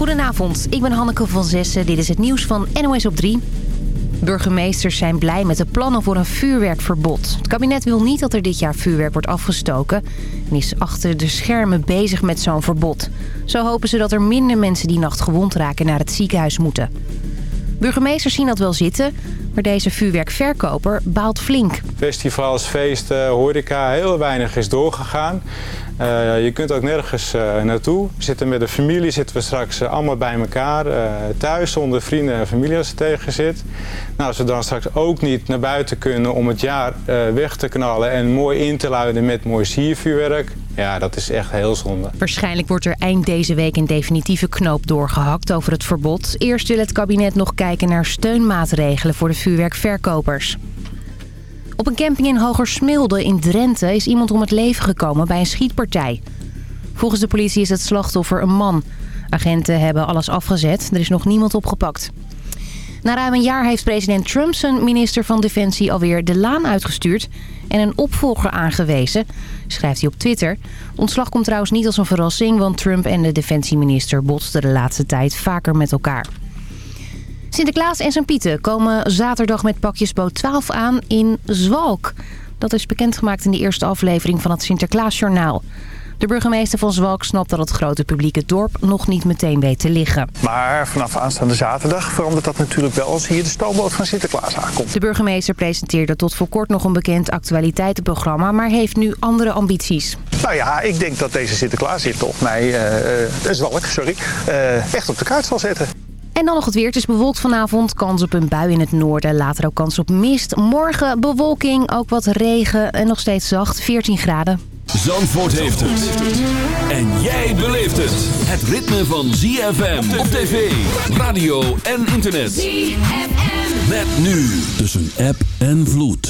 Goedenavond, ik ben Hanneke van Zessen. Dit is het nieuws van NOS op 3. Burgemeesters zijn blij met de plannen voor een vuurwerkverbod. Het kabinet wil niet dat er dit jaar vuurwerk wordt afgestoken... en is achter de schermen bezig met zo'n verbod. Zo hopen ze dat er minder mensen die nacht gewond raken naar het ziekenhuis moeten. Burgemeesters zien dat wel zitten, maar deze vuurwerkverkoper baalt flink. Festivals, feesten, horeca, heel weinig is doorgegaan. Uh, je kunt ook nergens uh, naartoe. We zitten met de familie, zitten we straks uh, allemaal bij elkaar. thuis, zonder vrienden en familie als het tegen zit. Nou, als we dan straks ook niet naar buiten kunnen om het jaar weg te knallen... en mooi in te luiden met mooi siervuurwerk... Ja, dat is echt heel zonde. Waarschijnlijk wordt er eind deze week een definitieve knoop doorgehakt over het verbod. Eerst wil het kabinet nog kijken naar steunmaatregelen voor de vuurwerkverkopers. Op een camping in Hogersmilde in Drenthe is iemand om het leven gekomen bij een schietpartij. Volgens de politie is het slachtoffer een man. Agenten hebben alles afgezet. Er is nog niemand opgepakt. Na ruim een jaar heeft president Trump zijn minister van Defensie alweer de laan uitgestuurd en een opvolger aangewezen, schrijft hij op Twitter. Ontslag komt trouwens niet als een verrassing, want Trump en de defensieminister botsten de laatste tijd vaker met elkaar. Sinterklaas en zijn Pieten komen zaterdag met pakjesboot 12 aan in Zwalk. Dat is bekendgemaakt in de eerste aflevering van het Sinterklaasjournaal. De burgemeester van Zwalk snapt dat het grote publiek het dorp nog niet meteen weet te liggen. Maar vanaf aanstaande zaterdag verandert dat natuurlijk wel als hier de stoomboot van Sinterklaas aankomt. De burgemeester presenteerde tot voor kort nog een bekend actualiteitenprogramma, maar heeft nu andere ambities. Nou ja, ik denk dat deze Sinterklaas hier toch mij, uh, uh, Zwalk, sorry, uh, echt op de kaart zal zetten. En dan nog het weer. Het is bewolkt vanavond. Kans op een bui in het noorden. Later ook kans op mist. Morgen bewolking, ook wat regen en nog steeds zacht. 14 graden. Zandvoort heeft het. En jij beleeft het. Het ritme van ZFM op tv, radio en internet. ZFM. Met nu tussen app en vloed.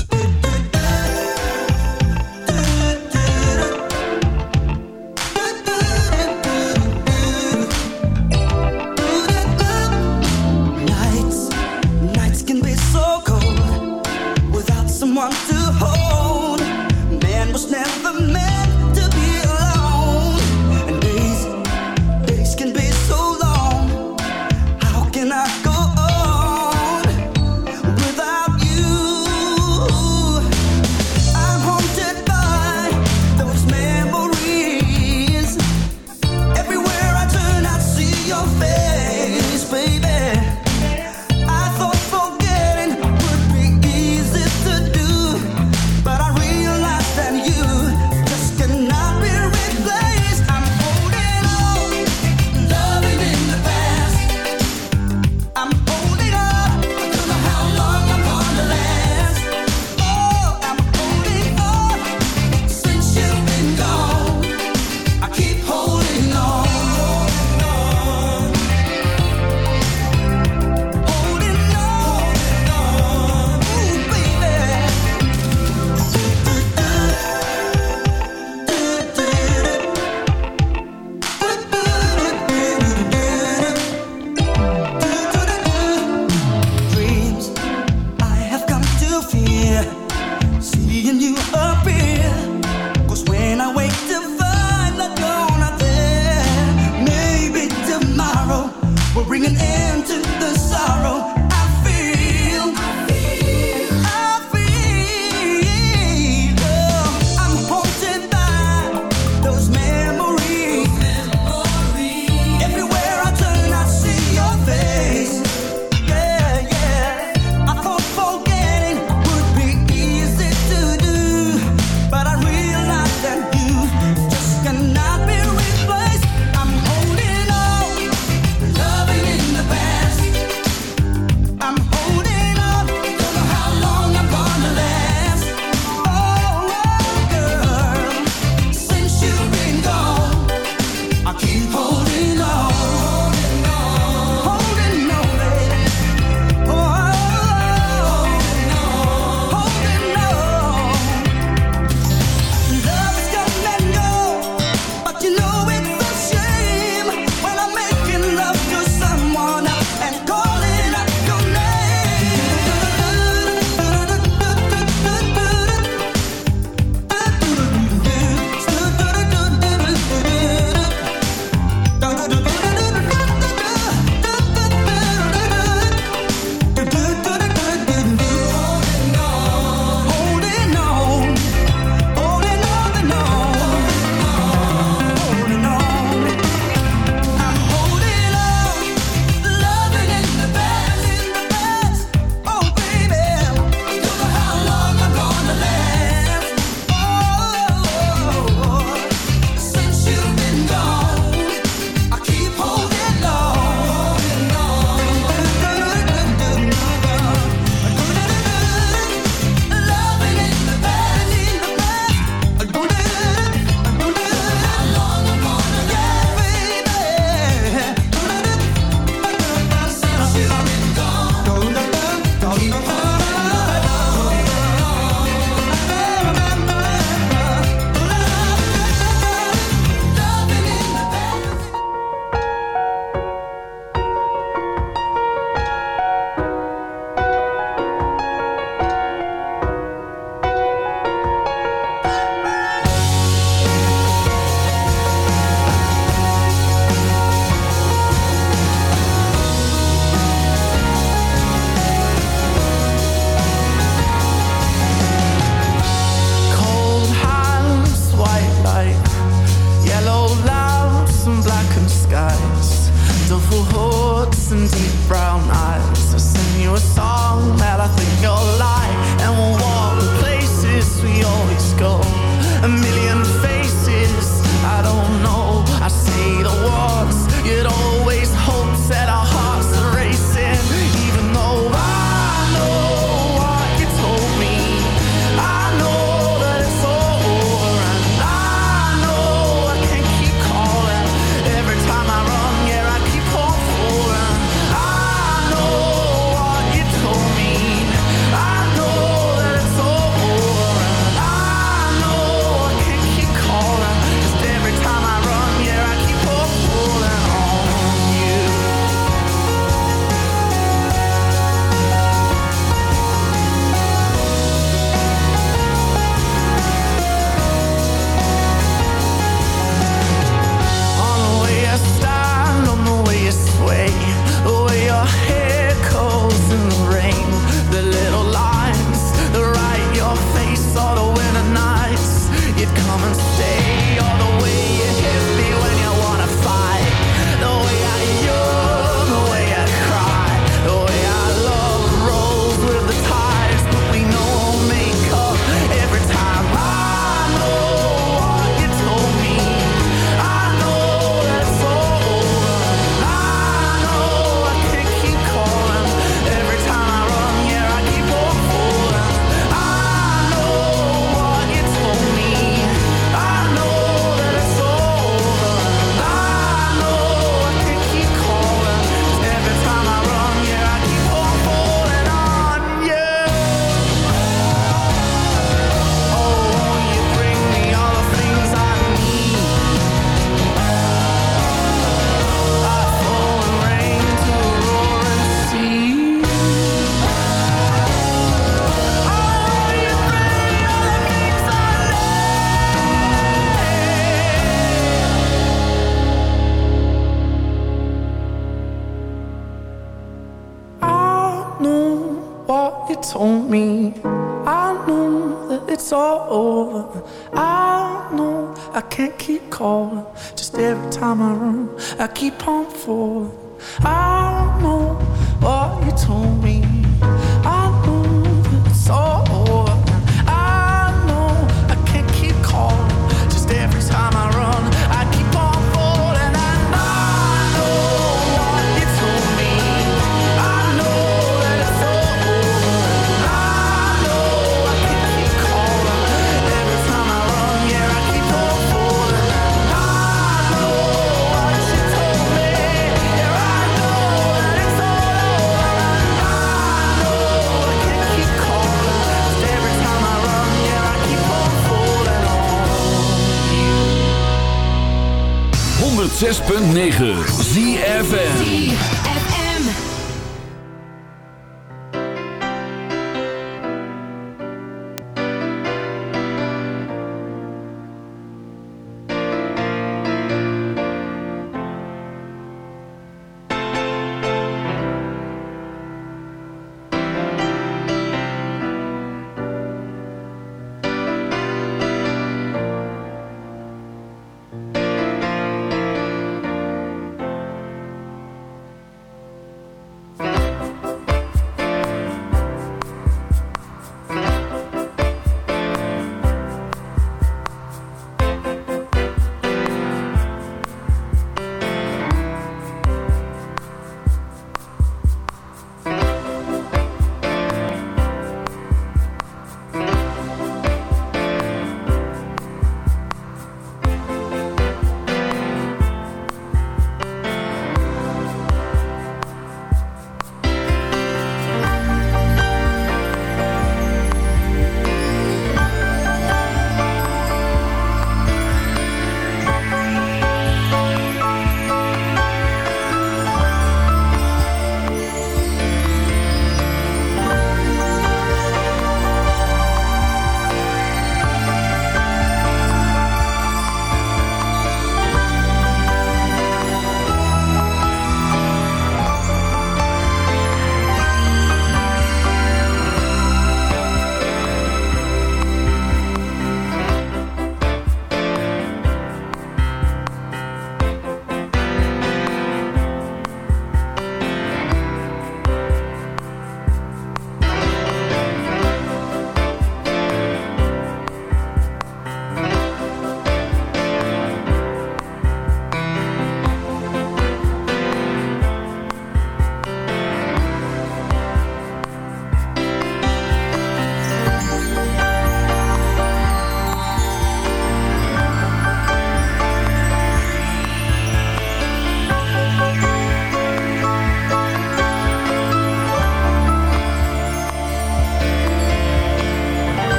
106.9 Zie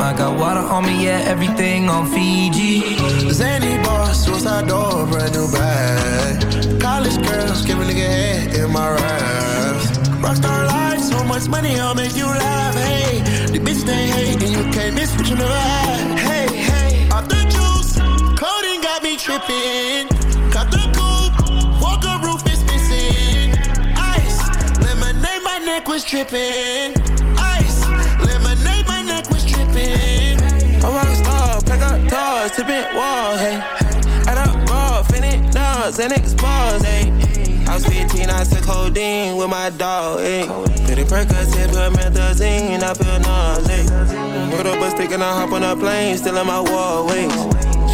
I got water on me, yeah, everything on Fiji. Zany boss, suicide door, brand new bag. College girls, give a nigga head in my raps. Rockstar life, so much money, I'll make you laugh. Hey, the bitch they hate, and you can't miss what you never had. Hey, hey, off the juice, codeine got me tripping. Cut the coupe, walker roof is missing. Ice, lemonade, my neck was tripping. Doors, tipping walls, hey. Add up raw, finish nuts, and expose, hey. I was 15, I took codeine with my dog, hey. Pretty Percocet, put methazine, I feel nauseous. Put up a stick and I hop on a plane, still in my wall, wait.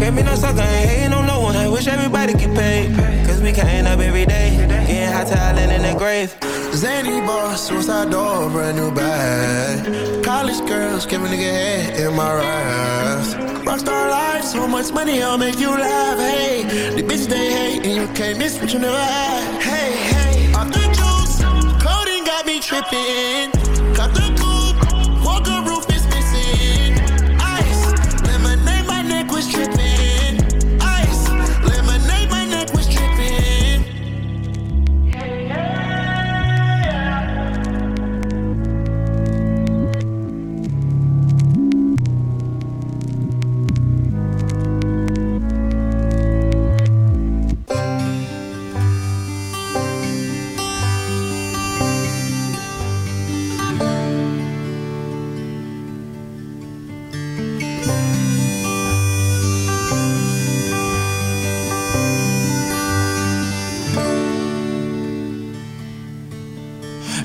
Be no sucker, ain't hating on no one. I wish everybody get paid. Cause we can't up every day. Getting hot talent in the grave. Zany boss, suicide door, brand new bag. College girls, give a nigga head in my raps. Rockstar life, so much money, I'll make you laugh. Hey, the bitch they hate, and you can't miss what you never had. Hey, hey, off the juice, codeine got me tripping.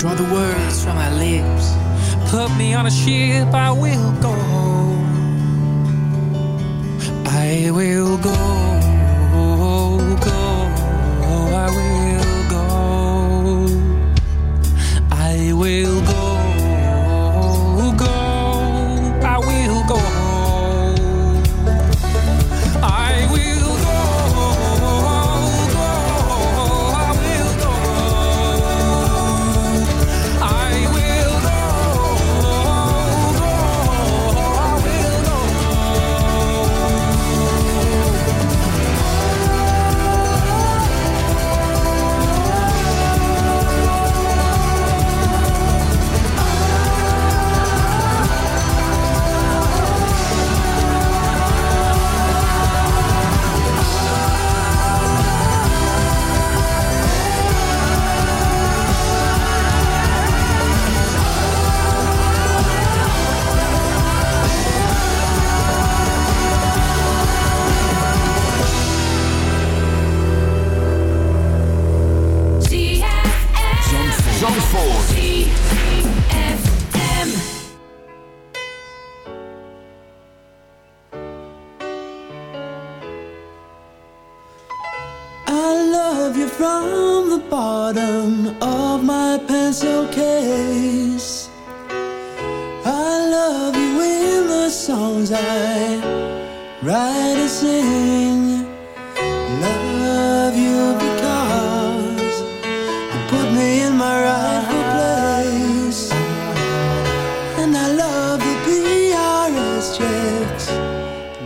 Draw the words from my lips. Put me on a ship, I will go. I will go.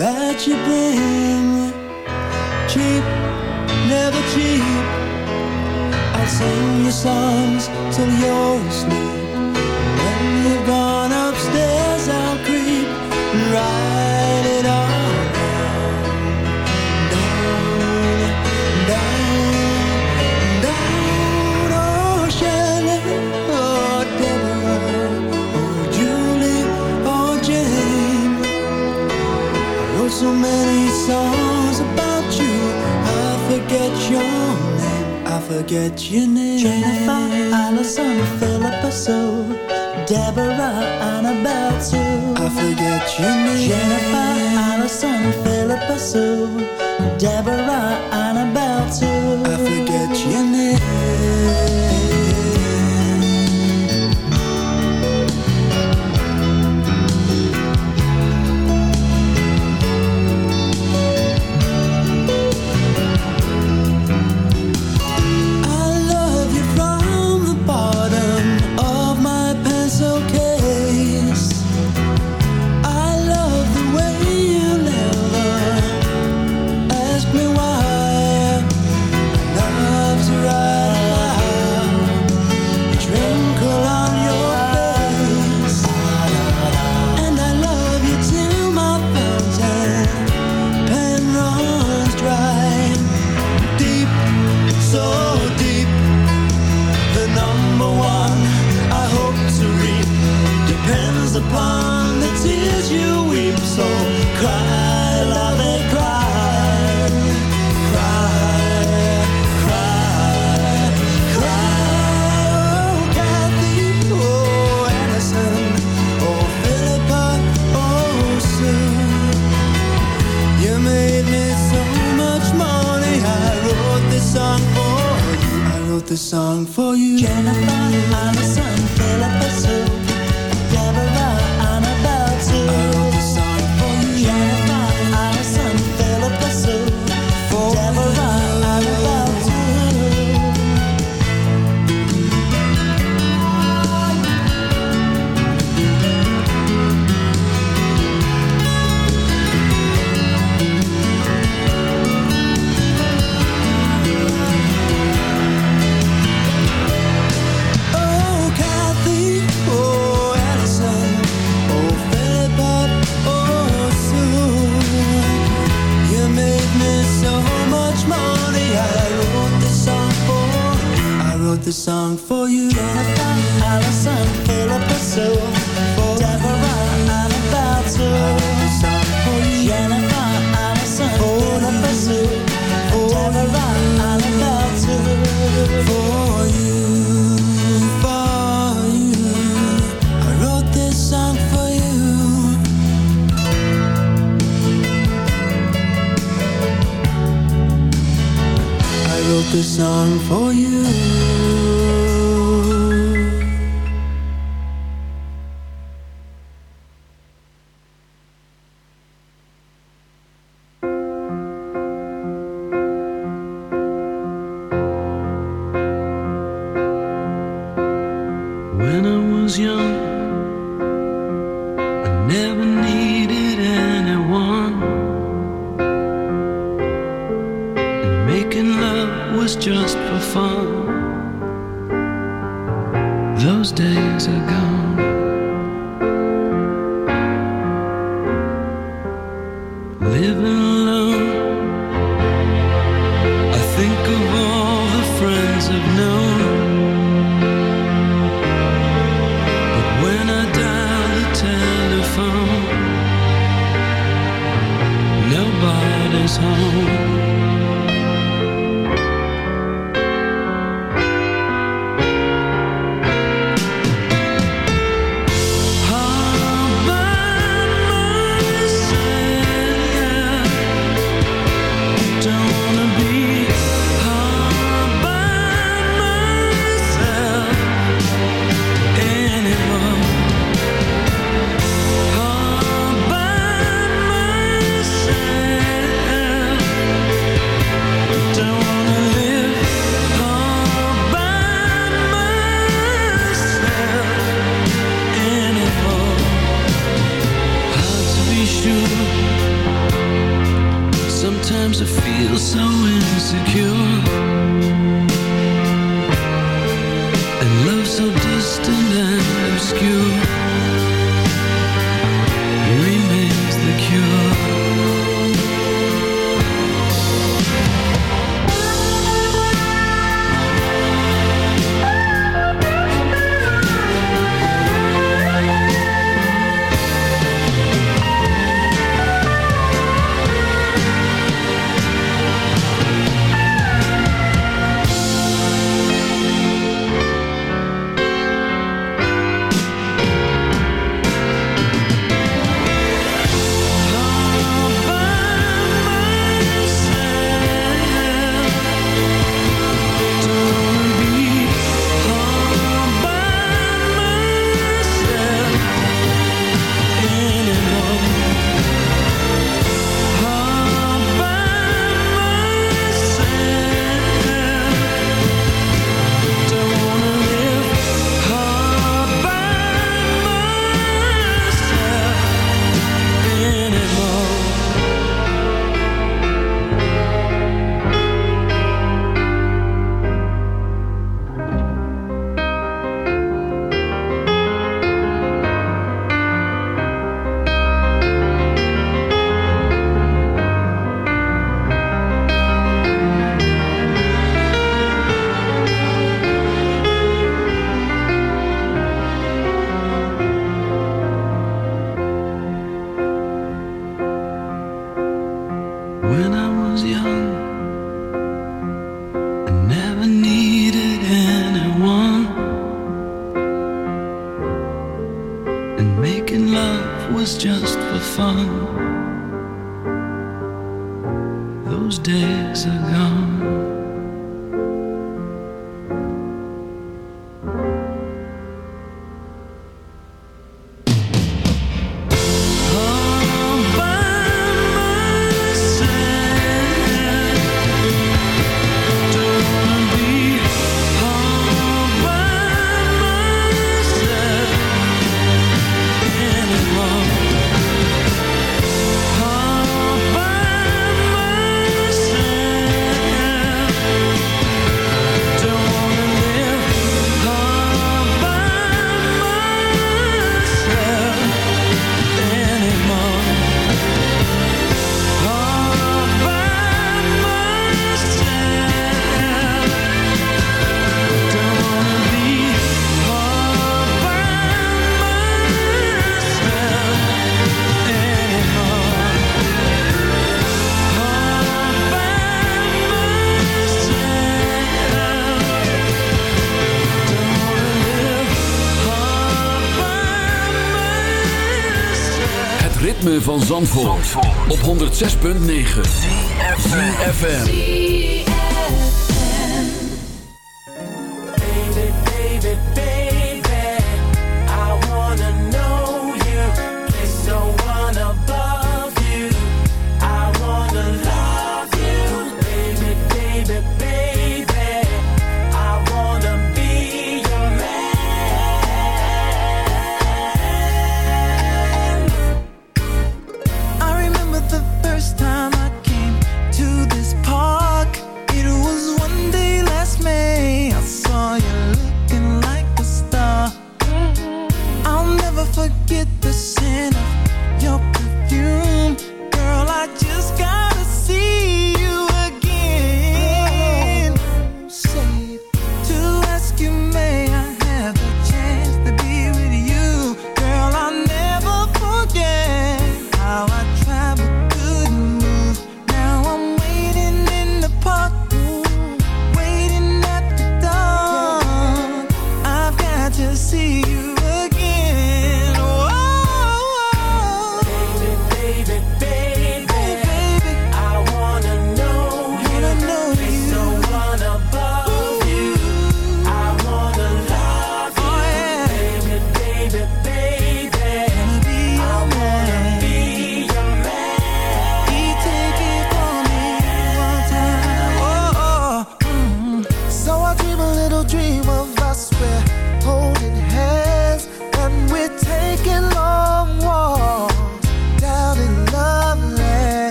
that you bring. Cheap, never cheap. I'll sing you songs till you're asleep. songs about you. I forget your name, I forget your name. Jennifer, Allison, Philippa Sue, Deborah, Annabelle Sue. I forget your name. Jennifer, Allison, Philippa Sue, Deborah, Annabelle Sue. I forget your name. Just for fun. Op 106.9 FM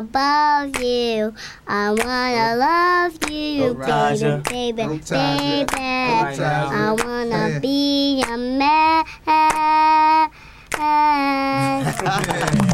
above you. I wanna love you, Roger. baby, baby, baby. I wanna Hey. be a man.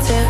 pretend